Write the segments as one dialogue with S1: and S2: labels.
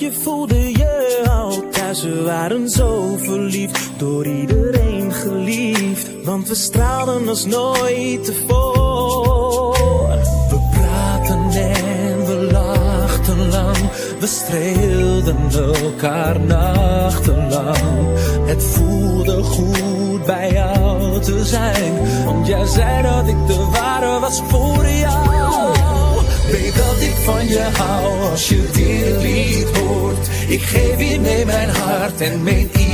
S1: je voelde je al thuis. We waren zo verliefd, door iedereen geliefd. Want we straalden als nooit tevoren. We praten en we lachten lang. We streelden elkaar nachtenlang. Het voelde goed bij jou te zijn. Want jij zei dat ik de ware was voor jou. Weet dat ik van je hou als je dit lied hoort. Ik geef je mee mijn hart en meen ieder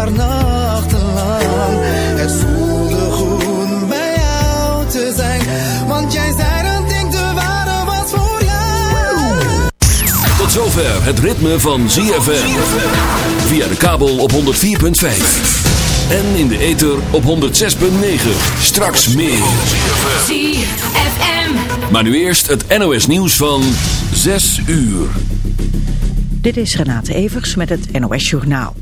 S1: elkaar nachtenlang. Het voelde goed bij jou te zijn, want jij zei dat ik de ware was voor jou.
S2: Tot zover het ritme van ZFM. Via de kabel op 104.5. En in de ether op 106.9. Straks meer.
S3: ZFM.
S2: Maar nu eerst het NOS nieuws van 6 uur.
S4: Dit is Renate Evers met het NOS Journaal.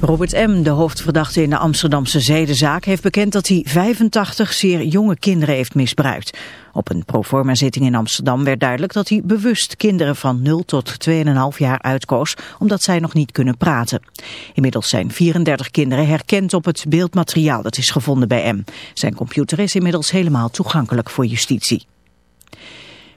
S4: Robert M., de hoofdverdachte in de Amsterdamse zedenzaak, heeft bekend dat hij 85 zeer jonge kinderen heeft misbruikt. Op een proforma-zitting in Amsterdam werd duidelijk dat hij bewust kinderen van 0 tot 2,5 jaar uitkoos, omdat zij nog niet kunnen praten. Inmiddels zijn 34 kinderen herkend op het beeldmateriaal dat is gevonden bij M. Zijn computer is inmiddels helemaal toegankelijk voor justitie.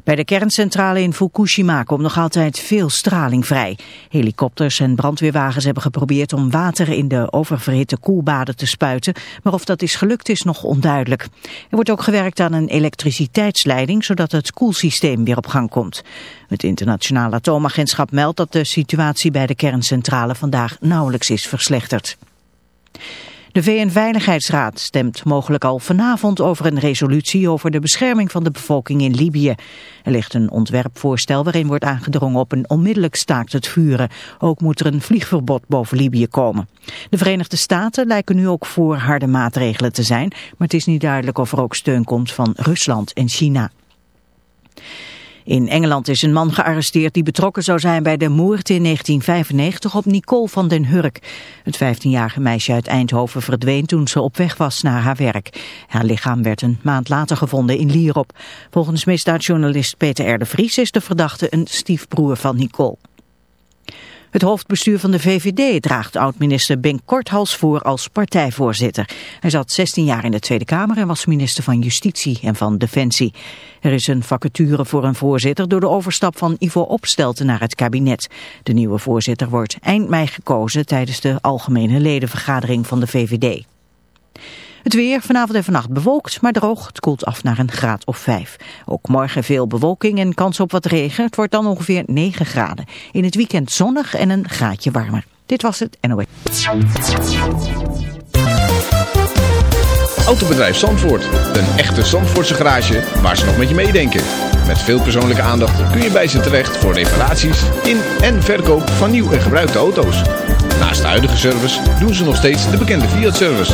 S4: Bij de kerncentrale in Fukushima komt nog altijd veel straling vrij. Helikopters en brandweerwagens hebben geprobeerd om water in de oververhitte koelbaden te spuiten, maar of dat is gelukt is nog onduidelijk. Er wordt ook gewerkt aan een elektriciteitsleiding, zodat het koelsysteem weer op gang komt. Het internationale atoomagentschap meldt dat de situatie bij de kerncentrale vandaag nauwelijks is verslechterd. De VN-veiligheidsraad stemt mogelijk al vanavond over een resolutie over de bescherming van de bevolking in Libië. Er ligt een ontwerpvoorstel waarin wordt aangedrongen op een onmiddellijk staakt het vuren. Ook moet er een vliegverbod boven Libië komen. De Verenigde Staten lijken nu ook voor harde maatregelen te zijn, maar het is niet duidelijk of er ook steun komt van Rusland en China. In Engeland is een man gearresteerd die betrokken zou zijn bij de moord in 1995 op Nicole van den Hurk. Het 15-jarige meisje uit Eindhoven verdween toen ze op weg was naar haar werk. Haar lichaam werd een maand later gevonden in Lierop. Volgens misdaadjournalist Peter R. de Vries is de verdachte een stiefbroer van Nicole. Het hoofdbestuur van de VVD draagt oud-minister Ben Korthals voor als partijvoorzitter. Hij zat 16 jaar in de Tweede Kamer en was minister van Justitie en van Defensie. Er is een vacature voor een voorzitter door de overstap van Ivo Opstelten naar het kabinet. De nieuwe voorzitter wordt eind mei gekozen tijdens de algemene ledenvergadering van de VVD. Het weer vanavond en vannacht bewolkt, maar droog. Het koelt af naar een graad of 5. Ook morgen veel bewolking en kans op wat regen. Het wordt dan ongeveer 9 graden. In het weekend zonnig en een graadje warmer. Dit was het NOS.
S5: Autobedrijf Zandvoort. Een echte Zandvoortse garage waar ze nog met je meedenken. Met veel persoonlijke aandacht kun je bij ze terecht voor reparaties in en verkoop van nieuw en gebruikte auto's. Naast de huidige service doen ze nog steeds de bekende Fiat-service.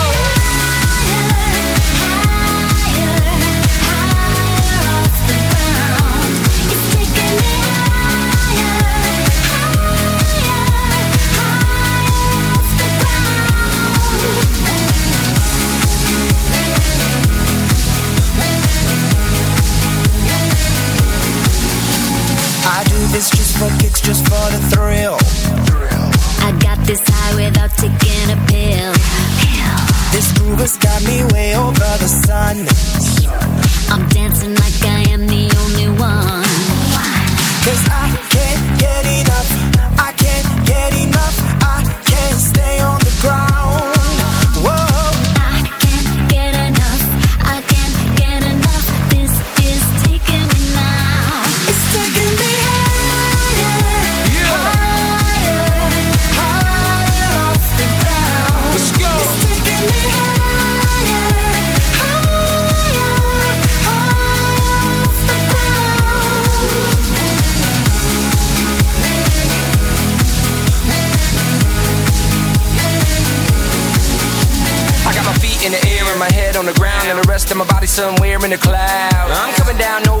S6: Oh. one.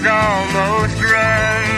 S7: Is almost run.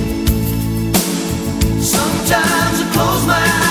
S8: Sometimes I close my eyes.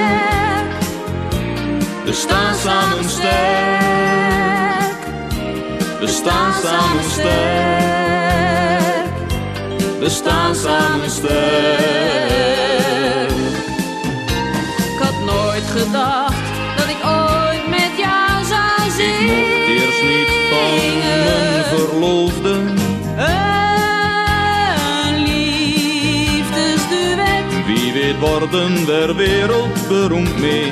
S9: we staan samen sterk. We staan samen sterk, we staan samen sterk.
S10: Ik had nooit gedacht dat ik ooit met jou zou
S9: Ik
S10: zingen.
S9: mocht eerst niet van mijn verloofde.
S10: Een liefdesduet,
S9: Wie weet worden we wereldberoemd mee.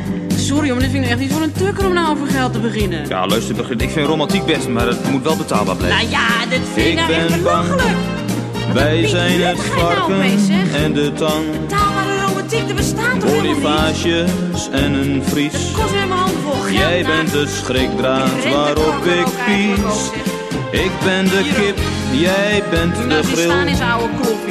S10: sorry, maar dit vind ik echt niet voor een tukker om nou over geld te beginnen.
S9: Ja, luister, begin- ik vind romantiek best, maar het moet wel betaalbaar blijven.
S10: Nou ja, dit vind ik
S9: Ik
S10: nou echt belachelijk.
S9: Wij zijn het
S10: nou
S9: varken en de tang.
S10: Betaalbare romantiek, er bestaat toch?
S9: Bonifages en een vries.
S10: Het kost weer mijn handen vol geld.
S9: Jij
S10: nou.
S9: bent de schrikdraad waarop ik pies. Ik ben de kip, jij bent de
S10: naast die staan
S9: grill.
S10: is oude koffie.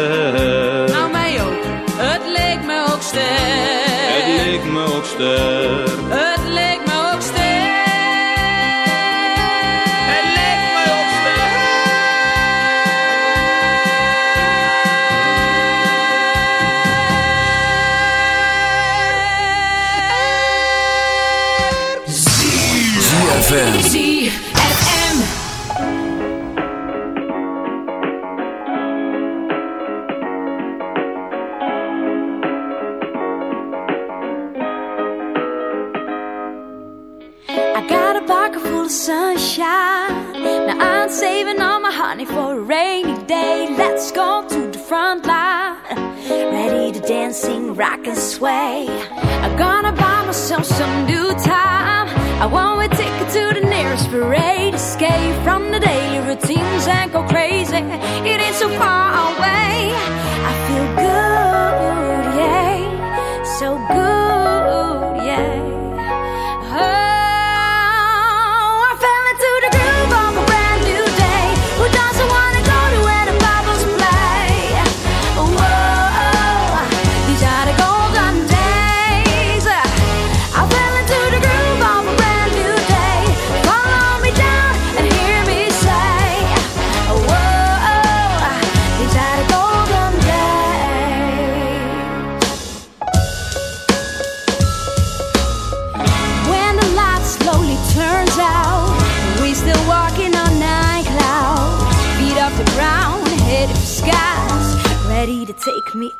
S10: Leek
S11: I got a pocket full of sunshine. Now I'm saving all my honey for a rainy day. Let's go to the front line. Ready to dance, sing, rock and sway. I'm gonna buy myself some new time. I want a ticket to the nearest parade. Escape from the daily routines and go crazy. It ain't so far away.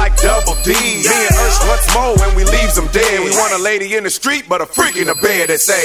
S12: like
S13: double D. Me and Ursh once more and we leaves them dead. We want a lady in the street, but a freak in the bed that say.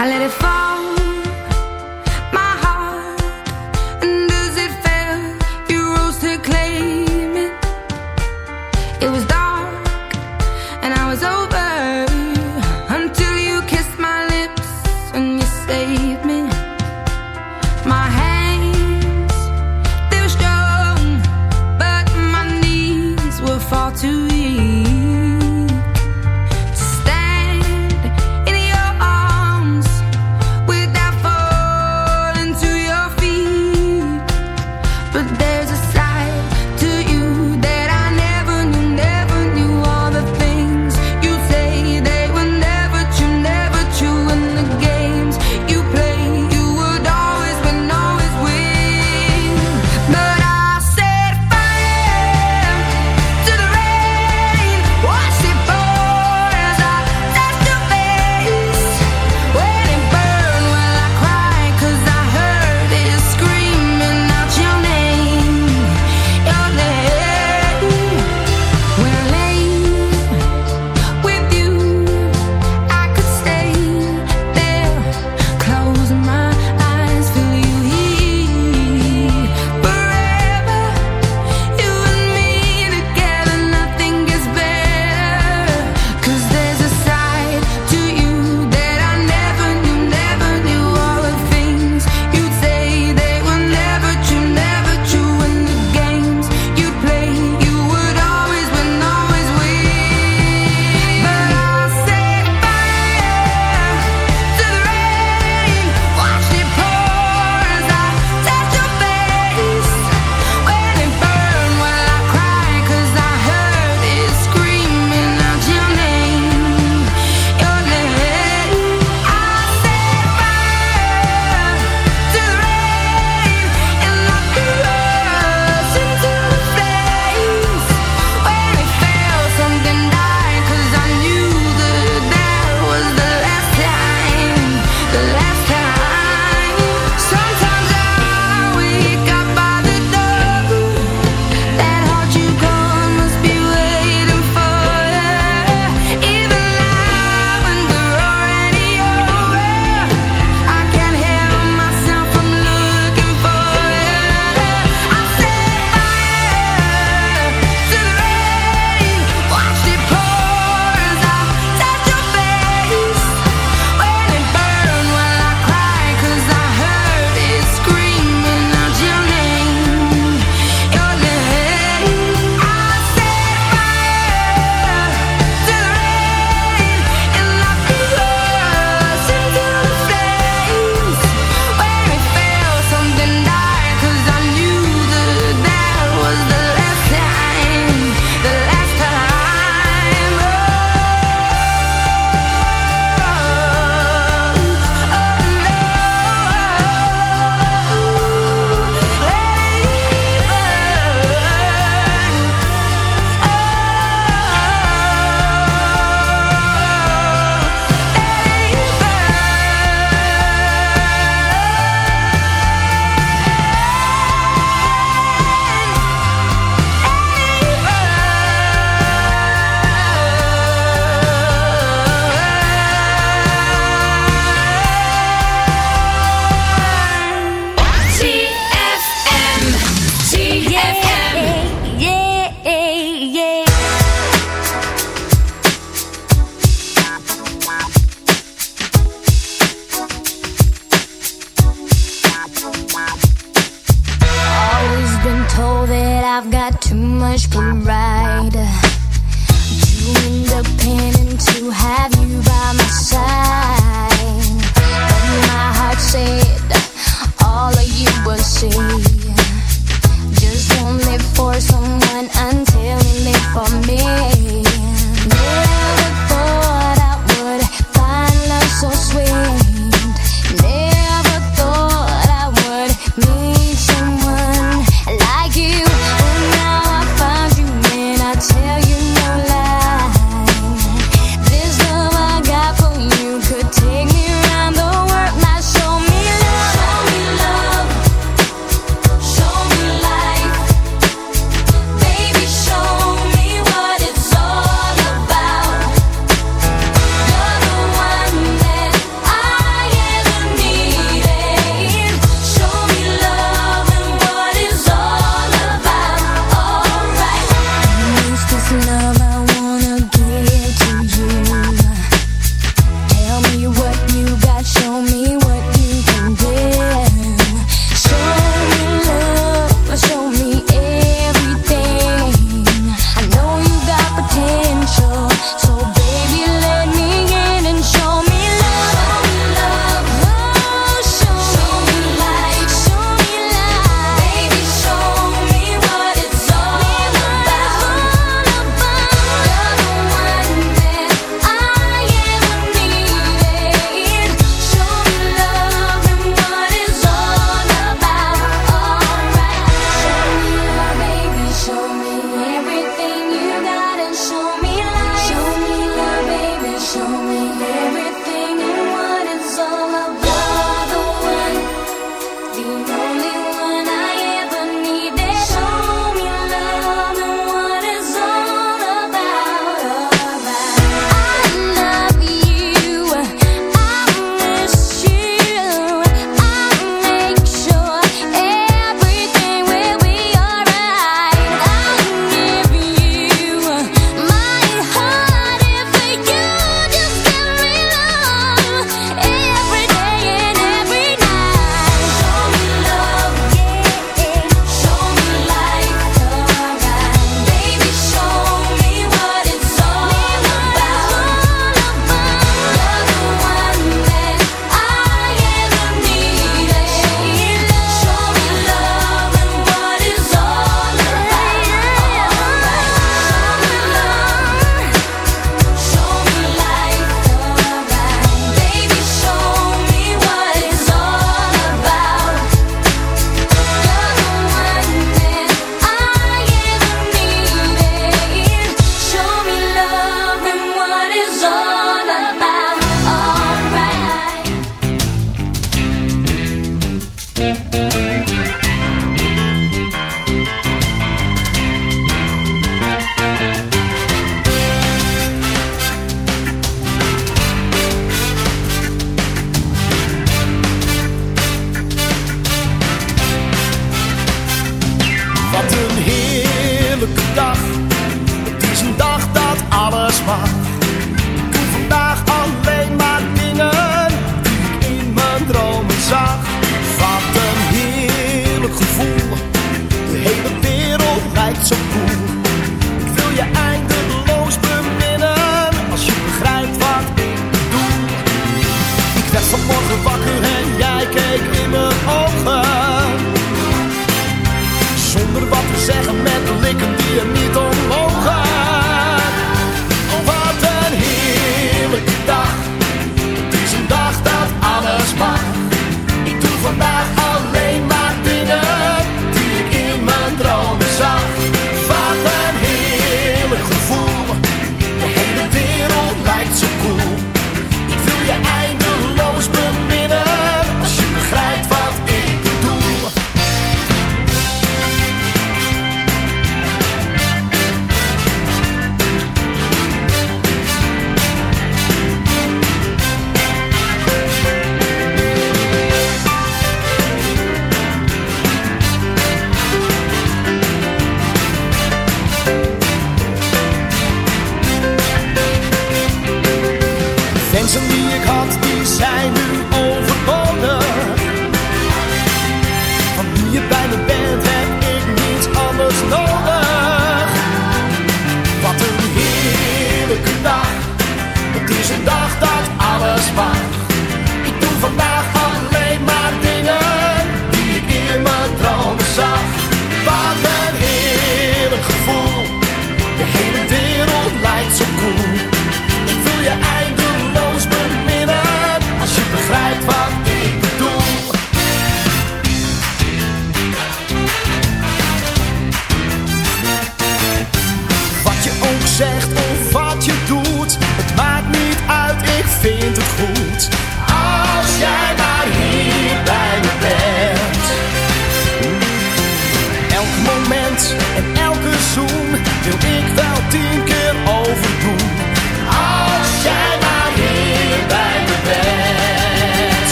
S14: I let it fall.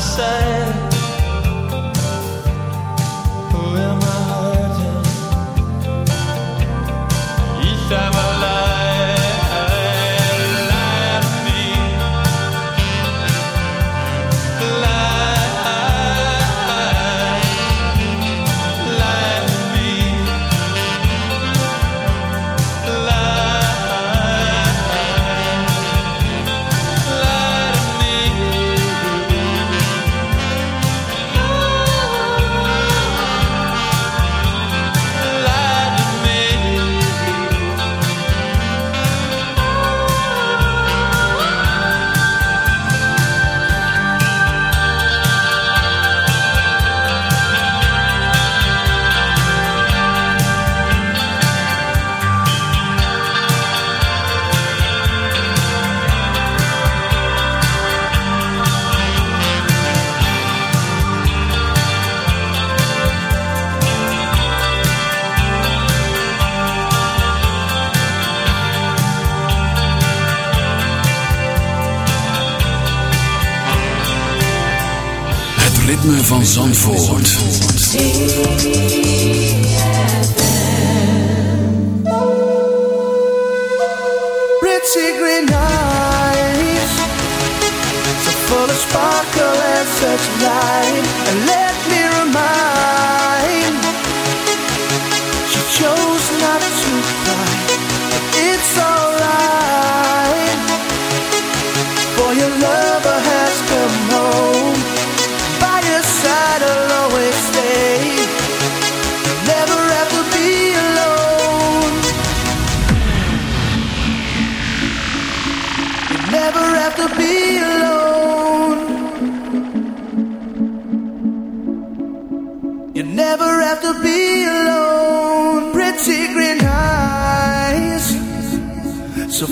S12: say.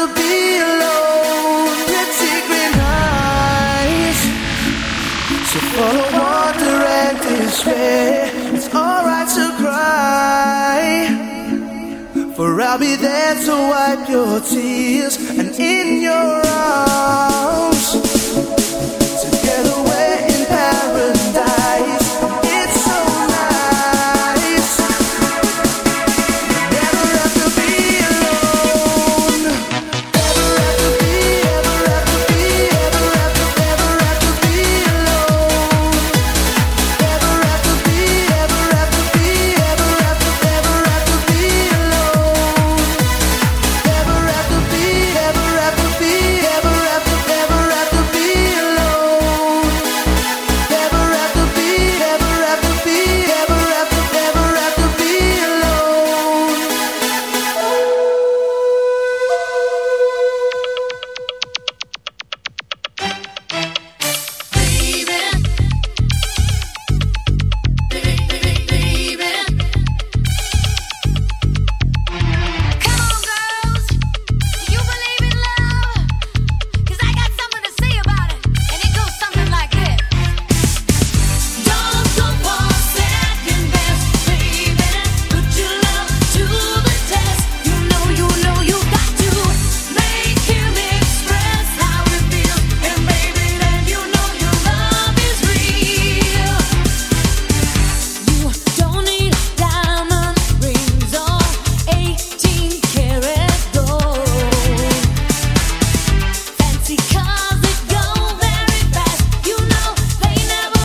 S12: rather be alone. Pretty green eyes. So follow what direct is. It's alright to cry. For I'll be there to wipe your tears and in your arms.